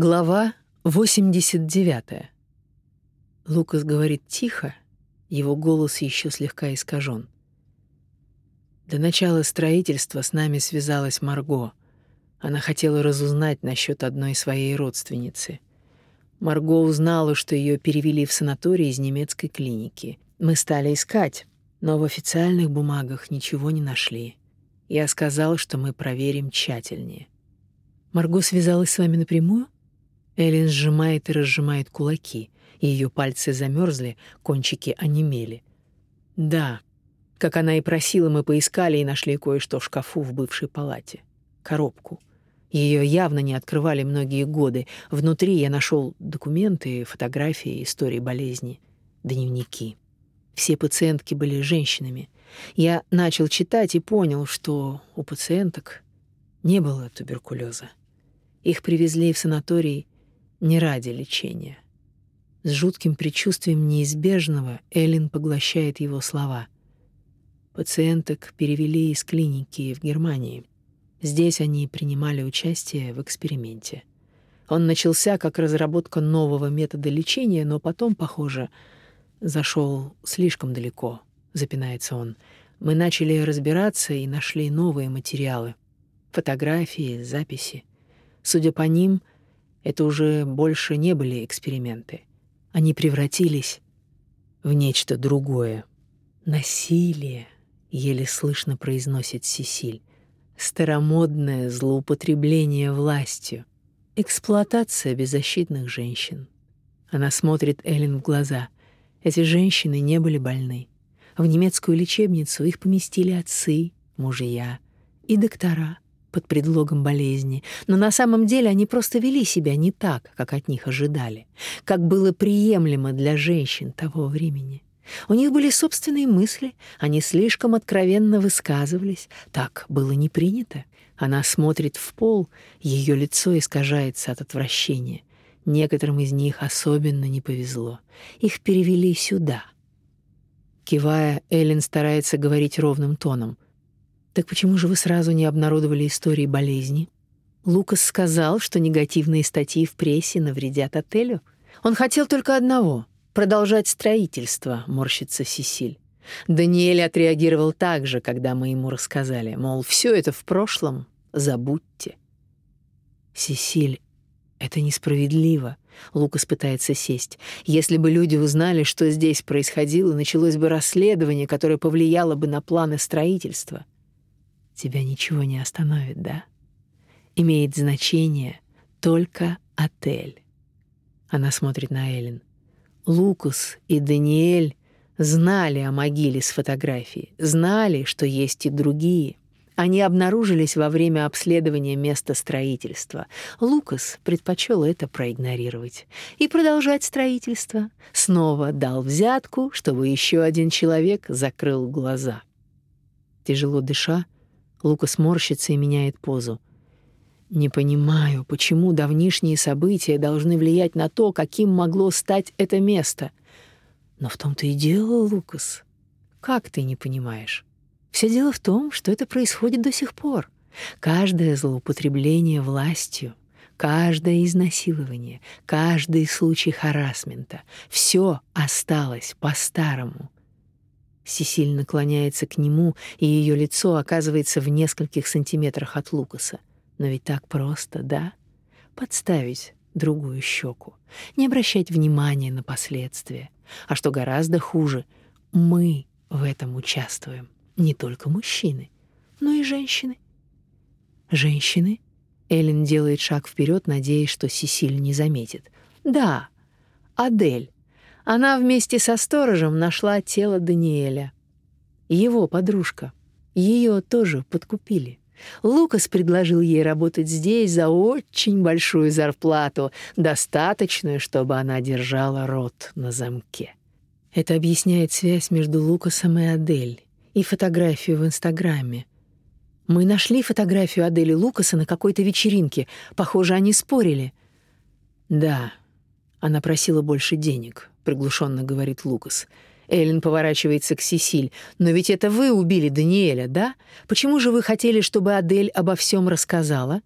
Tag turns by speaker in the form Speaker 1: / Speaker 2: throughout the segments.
Speaker 1: Глава 89. Лукас говорит тихо, его голос еще слегка искажен. До начала строительства с нами связалась Марго. Она хотела разузнать насчет одной своей родственницы. Марго узнала, что ее перевели в санаторий из немецкой клиники. Мы стали искать, но в официальных бумагах ничего не нашли. Я сказал, что мы проверим тщательнее. Марго связалась с вами напрямую? Эллен сжимает и разжимает кулаки. Ее пальцы замерзли, кончики онемели. Да, как она и просила, мы поискали и нашли кое-что в шкафу в бывшей палате. Коробку. Ее явно не открывали многие годы. Внутри я нашел документы, фотографии, истории болезни, дневники. Все пациентки были женщинами. Я начал читать и понял, что у пациенток не было туберкулеза. Их привезли в санаторий не ради лечения. С жутким предчувствием неизбежного Эллен поглощает его слова. Пациенток перевели из клиники в Германии. Здесь они принимали участие в эксперименте. Он начался как разработка нового метода лечения, но потом, похоже, зашел слишком далеко, запинается он. Мы начали разбираться и нашли новые материалы. Фотографии, записи. Судя по ним, это уже больше не были эксперименты. Они превратились в нечто другое. Насилие, еле слышно произносит Сесиль. Старомодное злоупотребление властью. Эксплуатация беззащитных женщин. Она смотрит Эллен в глаза. Эти женщины не были больны. В немецкую лечебницу их поместили отцы, мужья и доктора под предлогом болезни, но на самом деле они просто вели себя не так, как от них ожидали, как было приемлемо для женщин того времени. У них были собственные мысли, они слишком откровенно высказывались, так было не принято. Она смотрит в пол, ее лицо искажается от отвращения. Некоторым из них особенно не повезло. Их перевели сюда. Кивая, Эллен старается говорить ровным тоном — так почему же вы сразу не обнародовали истории болезни? Лукас сказал, что негативные статьи в прессе навредят отелю. Он хотел только одного — продолжать строительство, морщится Сесиль. Даниэль отреагировал так же, когда мы ему рассказали, мол, все это в прошлом, забудьте. Сесиль, это несправедливо. Лукас пытается сесть. Если бы люди узнали, что здесь происходило, началось бы расследование, которое повлияло бы на планы строительства. Тебя ничего не остановит, да? Имеет значение только отель. Она смотрит на Эллен. Лукас и Даниэль знали о могиле с фотографией, знали, что есть и другие. Они обнаружились во время обследования места строительства. Лукас предпочел это проигнорировать и продолжать строительство. Снова дал взятку, чтобы еще один человек закрыл глаза. Тяжело дыша, Лукас морщится и меняет позу. Не понимаю, почему давнишние события должны влиять на то, каким могло стать это место. Но в том-то и дело, Лукас. Как ты не понимаешь? Все дело в том, что это происходит до сих пор. Каждое злоупотребление властью, каждое изнасилование, каждый случай харассмента — все осталось по-старому. Сесиль наклоняется к нему, и ее лицо оказывается в нескольких сантиметрах от Лукаса. Но ведь так просто, да? Подставить другую щеку, не обращать внимания на последствия. А что гораздо хуже, мы в этом участвуем. Не только мужчины, но и женщины. Женщины? Эллен делает шаг вперед, надеясь, что Сесиль не заметит. Да, Адель. Она вместе со сторожем нашла тело Даниэля. Его подружка. Ее тоже подкупили. Лукас предложил ей работать здесь за очень большую зарплату, достаточную, чтобы она держала рот на замке. Это объясняет связь между Лукасом и Адель и фотографию в Инстаграме. Мы нашли фотографию Адели Лукаса на какой-то вечеринке. Похоже, они спорили. Да, она просила больше денег, приглушенно говорит Лукас. Эллен поворачивается к Сесиль. «Но ведь это вы убили Даниэля, да? Почему же вы хотели, чтобы Адель обо всем рассказала?»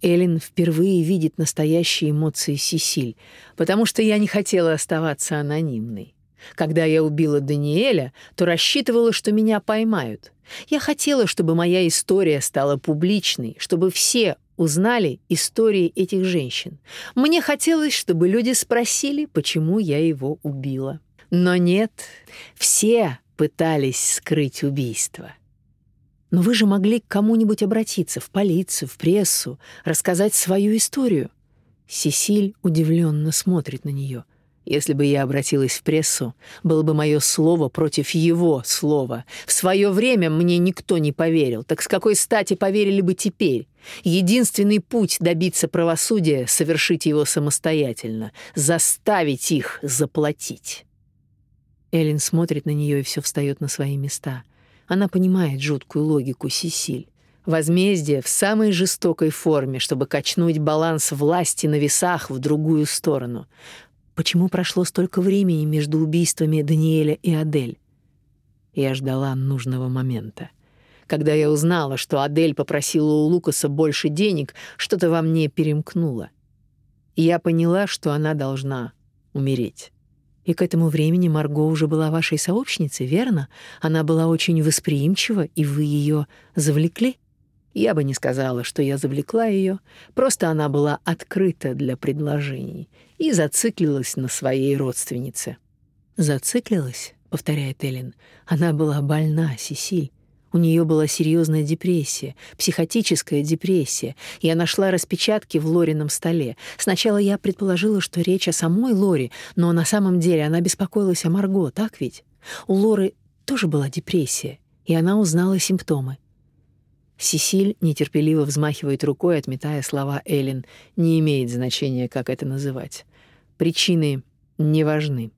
Speaker 1: Эллен впервые видит настоящие эмоции Сесиль, потому что я не хотела оставаться анонимной. Когда я убила Даниэля, то рассчитывала, что меня поймают. Я хотела, чтобы моя история стала публичной, чтобы все узнали истории этих женщин. Мне хотелось, чтобы люди спросили, почему я его убила. Но нет, все пытались скрыть убийство. Но вы же могли к кому-нибудь обратиться, в полицию, в прессу, рассказать свою историю. Сесиль удивленно смотрит на нее. Если бы я обратилась в прессу, было бы мое слово против его слова. В свое время мне никто не поверил. Так с какой стати поверили бы теперь? Единственный путь добиться правосудия — совершить его самостоятельно, заставить их заплатить. Эллен смотрит на нее и все встает на свои места. Она понимает жуткую логику Сесиль. Возмездие в самой жестокой форме, чтобы качнуть баланс власти на весах в другую сторону. Почему прошло столько времени между убийствами Даниэля и Адель? Я ждала нужного момента. Когда я узнала, что Адель попросила у Лукаса больше денег, что-то во мне перемкнуло. Я поняла, что она должна умереть. И к этому времени Марго уже была вашей сообщницей, верно? Она была очень восприимчива, и вы ее завлекли? Я бы не сказала, что я завлекла ее, просто она была открыта для предложений и зациклилась на своей родственнице. Зациклилась, повторяет Элин. Она была больна, Сесиль. У нее была серьезная депрессия, психотическая депрессия. Я нашла распечатки в Лорином столе. Сначала я предположила, что речь о самой Лори, но на самом деле она беспокоилась о Марго, так ведь? У Лоры тоже была депрессия, и она узнала симптомы. Сесиль нетерпеливо взмахивает рукой, отметая слова Эллен. Не имеет значения, как это называть. Причины не важны.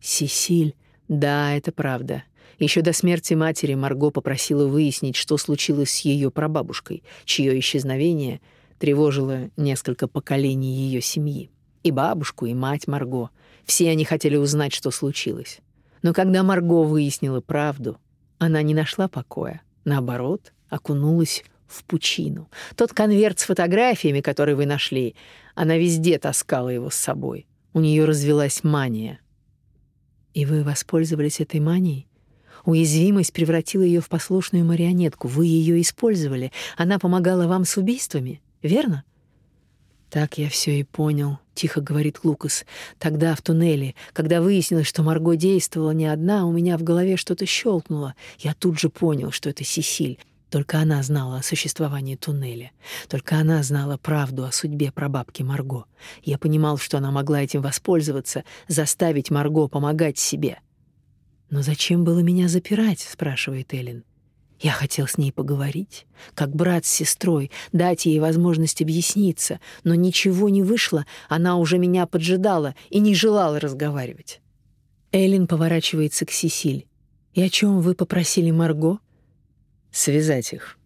Speaker 1: Сесиль, да, это правда. Еще до смерти матери Марго попросила выяснить, что случилось с ее прабабушкой, чье исчезновение тревожило несколько поколений ее семьи. И бабушку, и мать Марго. Все они хотели узнать, что случилось. Но когда Марго выяснила правду, она не нашла покоя. Наоборот, окунулась в пучину. Тот конверт с фотографиями, который вы нашли, она везде таскала его с собой. У нее развелась мания. И вы воспользовались этой манией? Уязвимость превратила ее в послушную марионетку. Вы ее использовали. Она помогала вам с убийствами, верно? Так я все и понял, тихо говорит Лукас. Тогда в туннеле, когда выяснилось, что Марго действовала не одна, у меня в голове что-то щелкнуло. Я тут же понял, что это Сесиль. Только она знала о существовании туннеля. Только она знала правду о судьбе прабабки Марго. Я понимал, что она могла этим воспользоваться, заставить Марго помогать себе. «Но зачем было меня запирать?» — спрашивает Эллен. Я хотел с ней поговорить, как брат с сестрой, дать ей возможность объясниться, но ничего не вышло, она уже меня поджидала и не желала разговаривать. Эллен поворачивается к Сесиль. «И о чем вы попросили Марго?» «Связать их».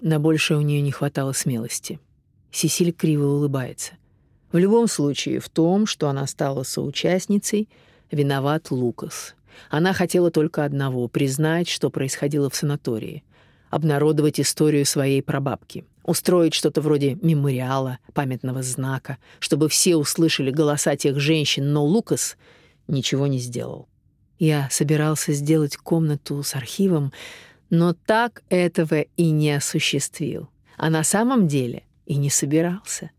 Speaker 1: На большее у нее не хватало смелости. Сесиль криво улыбается. В любом случае, в том, что она стала соучастницей, виноват Лукас. Она хотела только одного — признать, что происходило в санатории, обнародовать историю своей прабабки, устроить что-то вроде мемориала, памятного знака, чтобы все услышали голоса тех женщин, но Лукас ничего не сделал. Я собирался сделать комнату с архивом, но так этого и не осуществил. А на самом деле и не собирался.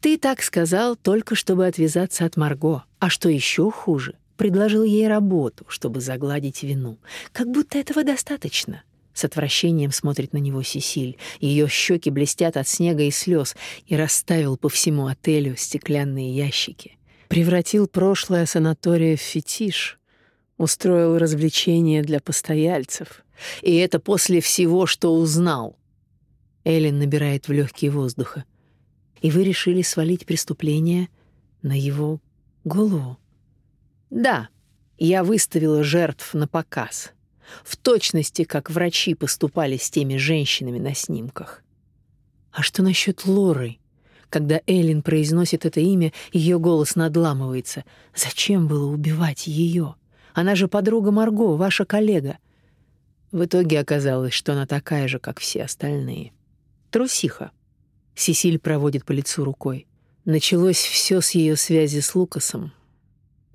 Speaker 1: Ты так сказал только чтобы отвязаться от Марго. А что еще хуже, предложил ей работу, чтобы загладить вину. Как будто этого достаточно. С отвращением смотрит на него Сесиль. Ее щеки блестят от снега и слез, и расставил по всему отелю стеклянные ящики. Превратил прошлое санатория в фетиш. Устроил развлечения для постояльцев. И это после всего, что узнал. Эллен набирает в легкие воздуха. И вы решили свалить преступление на его голову? Да, я выставила жертв на показ. В точности, как врачи поступали с теми женщинами на снимках. А что насчет Лоры? Когда Эллен произносит это имя, ее голос надламывается. Зачем было убивать ее? Она же подруга Марго, ваша коллега. В итоге оказалось, что она такая же, как все остальные. Трусиха. Сесиль проводит по лицу рукой. Началось все с ее связи с Лукасом.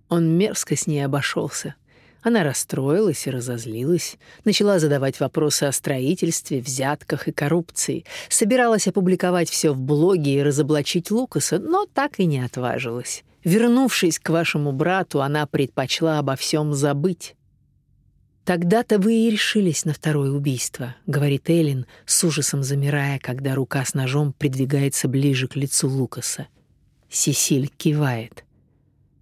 Speaker 1: Он мерзко с ней обошелся. Она расстроилась и разозлилась, начала задавать вопросы о строительстве, взятках и коррупции, собиралась опубликовать все в блоге и разоблачить Лукаса, но так и не отважилась. Вернувшись к вашему брату, она предпочла обо всем забыть. «Тогда-то вы и решились на второе убийство», — говорит Эллен, с ужасом замирая, когда рука с ножом придвигается ближе к лицу Лукаса. Сесиль кивает.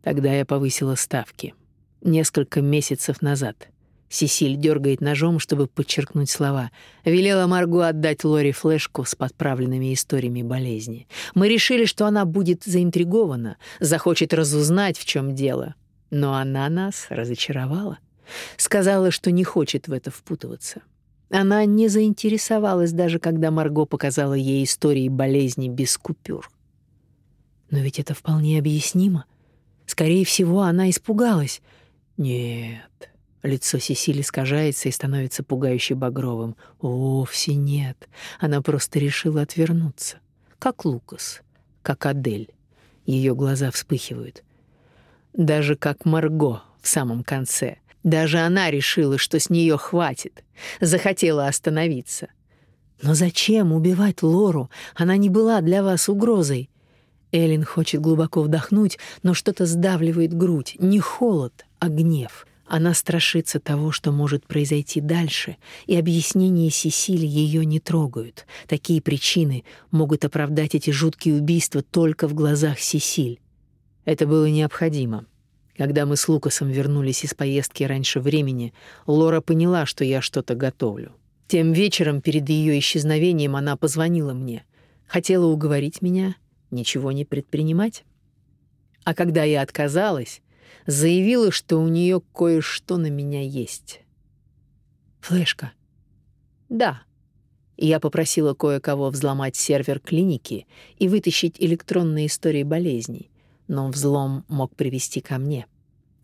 Speaker 1: Тогда я повысила ставки. Несколько месяцев назад. Сесиль дергает ножом, чтобы подчеркнуть слова. Велела Марго отдать Лори флешку с подправленными историями болезни. Мы решили, что она будет заинтригована, захочет разузнать, в чем дело. Но она нас разочаровала. Сказала, что не хочет в это впутываться. Она не заинтересовалась даже, когда Марго показала ей истории болезни без купюр. Но ведь это вполне объяснимо. Скорее всего, она испугалась. Нет. Лицо Сесили искажается и становится пугающе багровым. Вовсе нет. Она просто решила отвернуться. Как Лукас, как Адель. Ее глаза вспыхивают. Даже как Марго в самом конце. Даже она решила, что с нее хватит. Захотела остановиться. Но зачем убивать Лору? Она не была для вас угрозой. Элин хочет глубоко вдохнуть, но что-то сдавливает грудь. Не холод, а гнев. Она страшится того, что может произойти дальше, и объяснения Сесили ее не трогают. Такие причины могут оправдать эти жуткие убийства только в глазах Сесиль. Это было необходимо. Когда мы с Лукасом вернулись из поездки раньше времени, Лора поняла, что я что-то готовлю. Тем вечером перед ее исчезновением она позвонила мне. Хотела уговорить меня ничего не предпринимать. А когда я отказалась, заявила, что у нее кое-что на меня есть. Флешка. Да. Я попросила кое-кого взломать сервер клиники и вытащить электронные истории болезней, но взлом мог привести ко мне.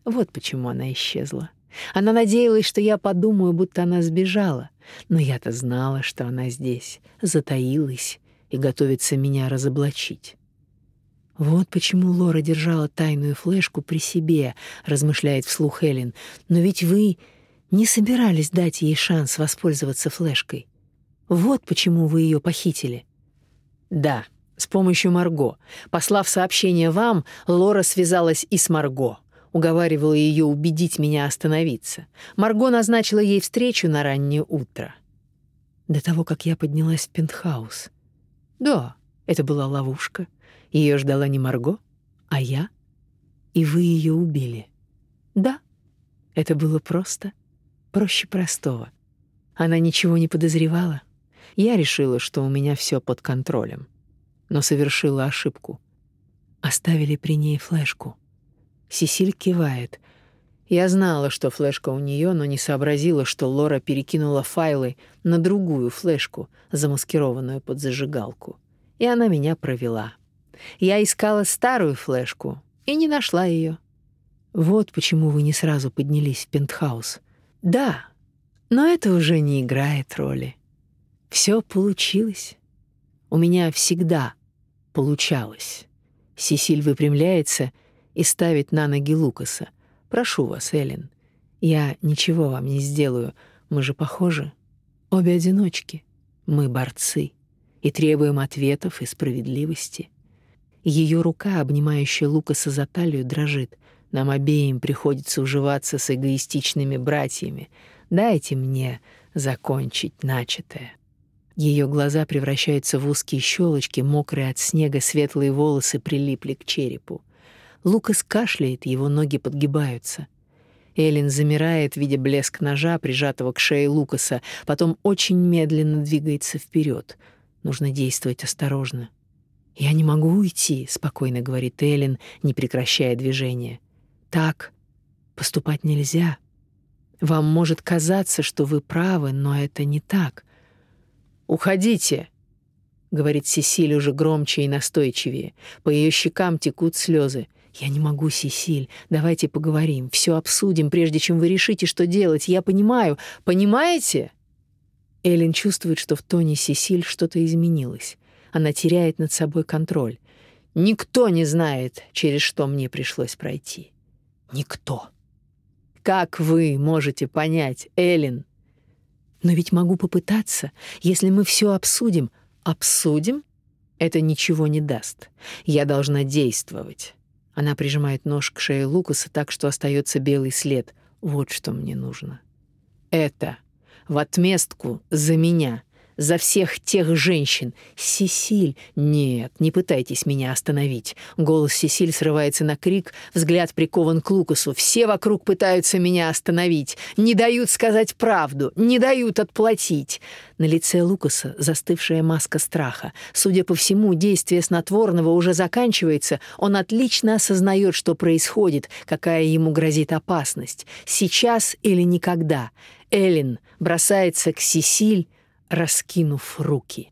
Speaker 1: Вот почему она исчезла. Она надеялась, что я подумаю, будто она сбежала, но я-то знала, что она здесь, затаилась и готовится меня разоблачить. Вот почему Лора держала тайную флешку при себе, размышляет вслух Эллен. Но ведь вы не собирались дать ей шанс воспользоваться флешкой. Вот почему вы ее похитили. Да, с помощью Марго. Послав сообщение вам, Лора связалась и с Марго. Уговаривала ее убедить меня остановиться. Марго назначила ей встречу на раннее утро. До того, как я поднялась в пентхаус. Да, это была ловушка. Ее ждала не Марго, а я. И вы ее убили. Да, это было просто, проще простого. Она ничего не подозревала. Я решила, что у меня все под контролем, но совершила ошибку. Оставили при ней флешку. Сесиль кивает. Я знала, что флешка у нее, но не сообразила, что Лора перекинула файлы на другую флешку, замаскированную под зажигалку. И она меня провела. Я искала старую флешку и не нашла ее. Вот почему вы не сразу поднялись в пентхаус. Да, но это уже не играет роли. Все получилось. У меня всегда получалось. Сесиль выпрямляется и ставит на ноги Лукаса. Прошу вас, Эллен. Я ничего вам не сделаю. Мы же похожи. Обе одиночки. Мы борцы и требуем ответов и справедливости. Ее рука, обнимающая Лукаса за талию, дрожит. Нам обеим приходится уживаться с эгоистичными братьями. Дайте мне закончить начатое. Ее глаза превращаются в узкие щелочки, мокрые от снега светлые волосы прилипли к черепу. Лукас кашляет, его ноги подгибаются. Элин замирает, видя блеск ножа, прижатого к шее Лукаса, потом очень медленно двигается вперед. Нужно действовать осторожно. «Я не могу уйти», — спокойно говорит Эллен, не прекращая движения. «Так поступать нельзя. Вам может казаться, что вы правы, но это не так». «Уходите», — говорит Сесиль уже громче и настойчивее. По ее щекам текут слезы. «Я не могу, Сесиль. Давайте поговорим, все обсудим, прежде чем вы решите, что делать. Я понимаю. Понимаете?» Эллен чувствует, что в тоне Сесиль что-то изменилось. Она теряет над собой контроль. Никто не знает, через что мне пришлось пройти. Никто. Как вы можете понять, Эллен? Но ведь могу попытаться, если мы все обсудим. Обсудим? Это ничего не даст. Я должна действовать. Она прижимает нож к шее Лукаса так, что остается белый след. Вот что мне нужно. Это в отместку за меня за всех тех женщин. Сесиль, нет, не пытайтесь меня остановить. Голос Сесиль срывается на крик, взгляд прикован к Лукасу. Все вокруг пытаются меня остановить, не дают сказать правду, не дают отплатить. На лице Лукаса застывшая маска страха. Судя по всему, действие снотворного уже заканчивается. Он отлично осознает, что происходит, какая ему грозит опасность. Сейчас или никогда. Эллен бросается к Сесиль, раскинув руки.